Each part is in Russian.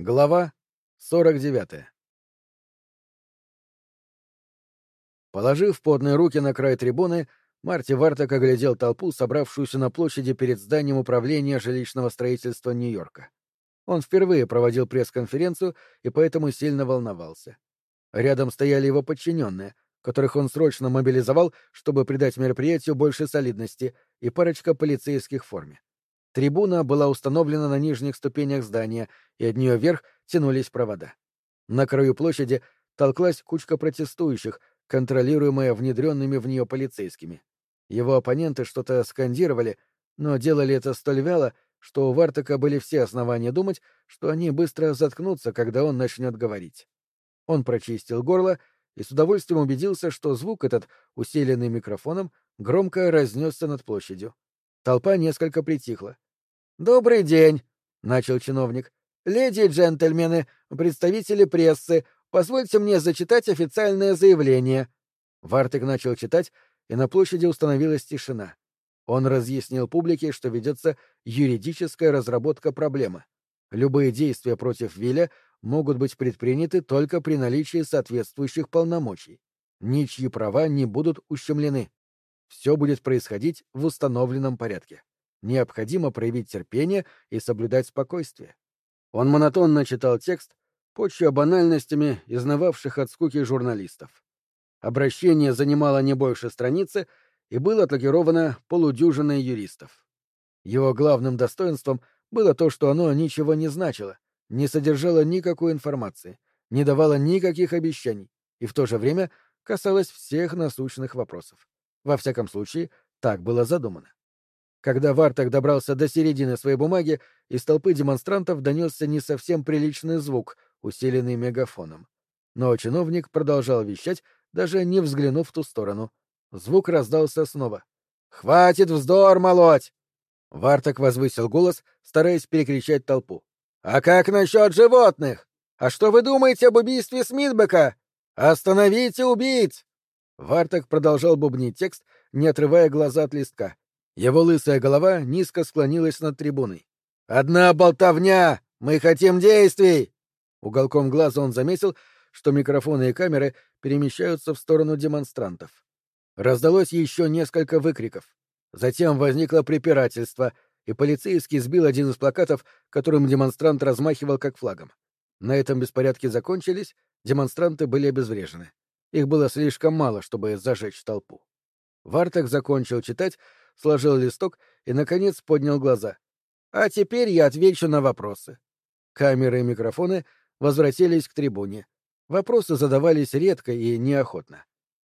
Глава 49 Положив потные руки на край трибуны, Марти Варток оглядел толпу, собравшуюся на площади перед зданием управления жилищного строительства Нью-Йорка. Он впервые проводил пресс-конференцию и поэтому сильно волновался. Рядом стояли его подчиненные, которых он срочно мобилизовал, чтобы придать мероприятию больше солидности, и парочка полицейских в форме. Трибуна была установлена на нижних ступенях здания, и от нее вверх тянулись провода. На краю площади толклась кучка протестующих, контролируемая внедренными в нее полицейскими. Его оппоненты что-то скандировали, но делали это столь вяло, что у Вартака были все основания думать, что они быстро заткнутся, когда он начнет говорить. Он прочистил горло и с удовольствием убедился, что звук этот, усиленный микрофоном, громко разнесся над площадью. Толпа несколько притихла. «Добрый день», — начал чиновник. «Леди и джентльмены, представители прессы, позвольте мне зачитать официальное заявление». Вартек начал читать, и на площади установилась тишина. Он разъяснил публике, что ведется юридическая разработка проблемы. Любые действия против Вилля могут быть предприняты только при наличии соответствующих полномочий. Ничьи права не будут ущемлены. Все будет происходить в установленном порядке необходимо проявить терпение и соблюдать спокойствие. Он монотонно читал текст, почвя банальностями изнававших от скуки журналистов. Обращение занимало не больше страницы и было отлакировано полудюжиной юристов. Его главным достоинством было то, что оно ничего не значило, не содержало никакой информации, не давало никаких обещаний и в то же время касалось всех насущных вопросов. Во всяком случае, так было задумано. Когда Вартак добрался до середины своей бумаги, из толпы демонстрантов донесся не совсем приличный звук, усиленный мегафоном. Но чиновник продолжал вещать, даже не взглянув в ту сторону. Звук раздался снова. «Хватит вздор молоть!» Вартак возвысил голос, стараясь перекричать толпу. «А как насчет животных? А что вы думаете об убийстве Смитбека? Остановите убийц!» Вартак продолжал бубнить текст, не отрывая глаза от листка. Его лысая голова низко склонилась над трибуной. «Одна болтовня! Мы хотим действий!» Уголком глаза он заметил, что микрофоны и камеры перемещаются в сторону демонстрантов. Раздалось еще несколько выкриков. Затем возникло препирательство, и полицейский сбил один из плакатов, которым демонстрант размахивал как флагом. На этом беспорядки закончились, демонстранты были обезврежены. Их было слишком мало, чтобы зажечь толпу. Вартак закончил читать, сложил листок и, наконец, поднял глаза. «А теперь я отвечу на вопросы». Камеры и микрофоны возвратились к трибуне. Вопросы задавались редко и неохотно.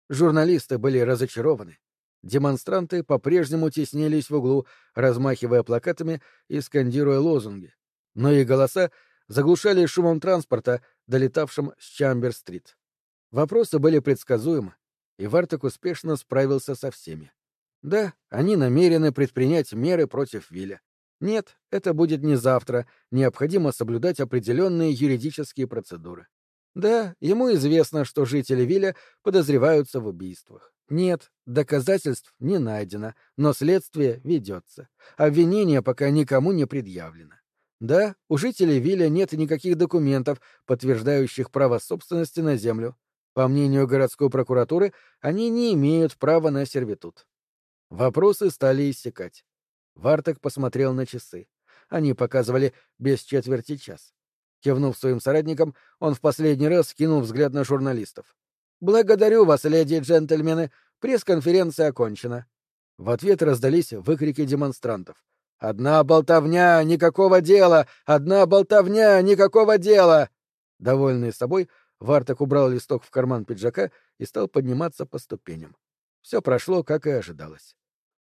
Журналисты были разочарованы. Демонстранты по-прежнему теснились в углу, размахивая плакатами и скандируя лозунги. Но их голоса заглушали шумом транспорта, долетавшим с Чамбер-стрит. Вопросы были предсказуемы, и Варток успешно справился со всеми. Да, они намерены предпринять меры против Вилля. Нет, это будет не завтра, необходимо соблюдать определенные юридические процедуры. Да, ему известно, что жители Вилля подозреваются в убийствах. Нет, доказательств не найдено, но следствие ведется. Обвинение пока никому не предъявлено. Да, у жителей Вилля нет никаких документов, подтверждающих право собственности на землю. По мнению городской прокуратуры, они не имеют права на сервитут. Вопросы стали иссякать. Варток посмотрел на часы. Они показывали без четверти час. Кивнув своим соратникам, он в последний раз кинул взгляд на журналистов. «Благодарю вас, леди и джентльмены. Пресс-конференция окончена». В ответ раздались выкрики демонстрантов. «Одна болтовня, никакого дела! Одна болтовня, никакого дела!» Довольный собой, Варток убрал листок в карман пиджака и стал подниматься по ступеням. Все прошло, как и ожидалось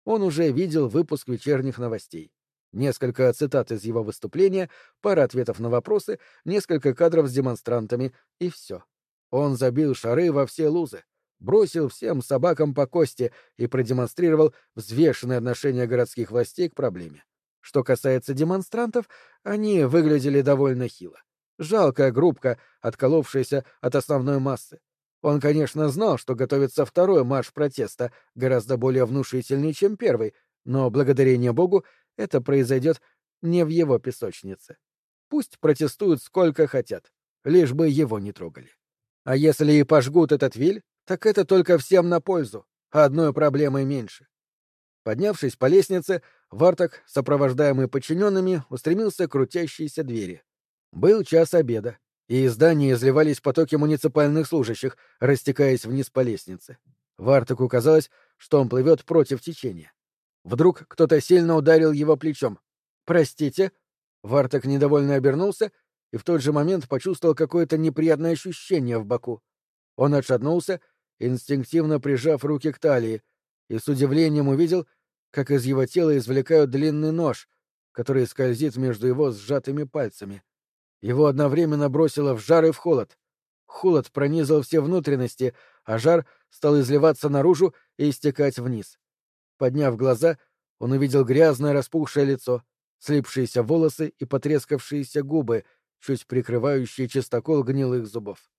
он уже видел выпуск вечерних новостей. Несколько цитат из его выступления, пара ответов на вопросы, несколько кадров с демонстрантами — и все. Он забил шары во все лузы, бросил всем собакам по кости и продемонстрировал взвешенное отношение городских властей к проблеме. Что касается демонстрантов, они выглядели довольно хило. Жалкая группка, отколовшаяся от основной массы. Он, конечно, знал, что готовится второй марш протеста, гораздо более внушительный, чем первый, но, благодарение Богу, это произойдет не в его песочнице. Пусть протестуют сколько хотят, лишь бы его не трогали. А если и пожгут этот виль, так это только всем на пользу, а одной проблемой меньше. Поднявшись по лестнице, Варток, сопровождаемый подчиненными, устремился к крутящейся двери. Был час обеда, и из здания изливались потоки муниципальных служащих, растекаясь вниз по лестнице. Вартоку казалось, что он плывет против течения. Вдруг кто-то сильно ударил его плечом. «Простите?» Варток недовольно обернулся и в тот же момент почувствовал какое-то неприятное ощущение в боку. Он отшатнулся, инстинктивно прижав руки к талии, и с удивлением увидел, как из его тела извлекают длинный нож, который скользит между его сжатыми пальцами. Его одновременно бросило в жар и в холод. Холод пронизал все внутренности, а жар стал изливаться наружу и истекать вниз. Подняв глаза, он увидел грязное распухшее лицо, слипшиеся волосы и потрескавшиеся губы, чуть прикрывающие чистокол гнилых зубов.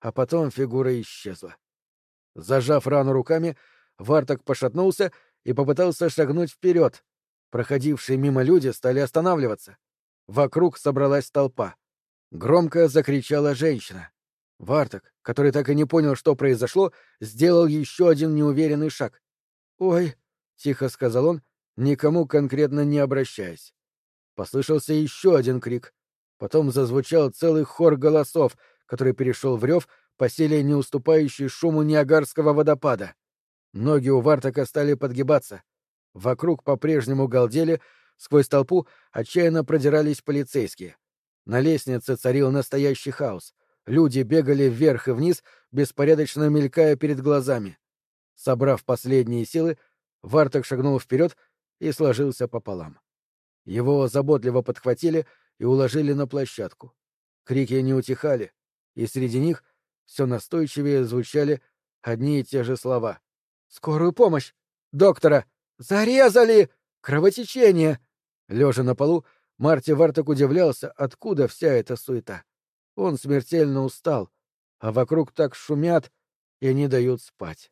А потом фигура исчезла. Зажав рану руками, Варток пошатнулся и попытался шагнуть вперед. Проходившие мимо люди стали останавливаться. Вокруг собралась толпа. Громко закричала женщина. Варток, который так и не понял, что произошло, сделал еще один неуверенный шаг. «Ой», — тихо сказал он, никому конкретно не обращаясь. Послышался еще один крик. Потом зазвучал целый хор голосов, который перешел в рев, по силе не уступающий шуму Ниагарского водопада. Ноги у Вартака стали подгибаться. Вокруг по-прежнему галдели, сквозь толпу отчаянно продирались полицейские. На лестнице царил настоящий хаос. Люди бегали вверх и вниз, беспорядочно мелькая перед глазами. Собрав последние силы, Вартак шагнул вперед и сложился пополам. Его заботливо подхватили и уложили на площадку. Крики не утихали, и среди них все настойчивее звучали одни и те же слова. Скорую помощь! Доктора! Зарезали! Кровотечение! Лежа на полу, Марти Варток удивлялся, откуда вся эта суета. Он смертельно устал, а вокруг так шумят и не дают спать.